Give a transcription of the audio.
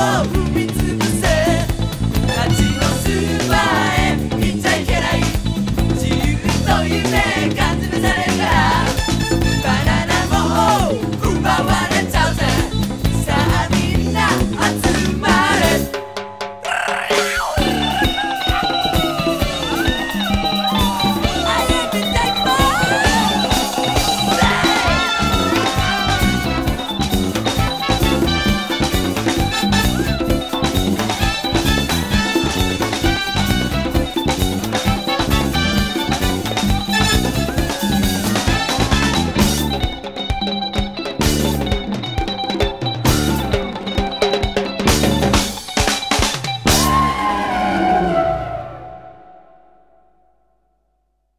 love.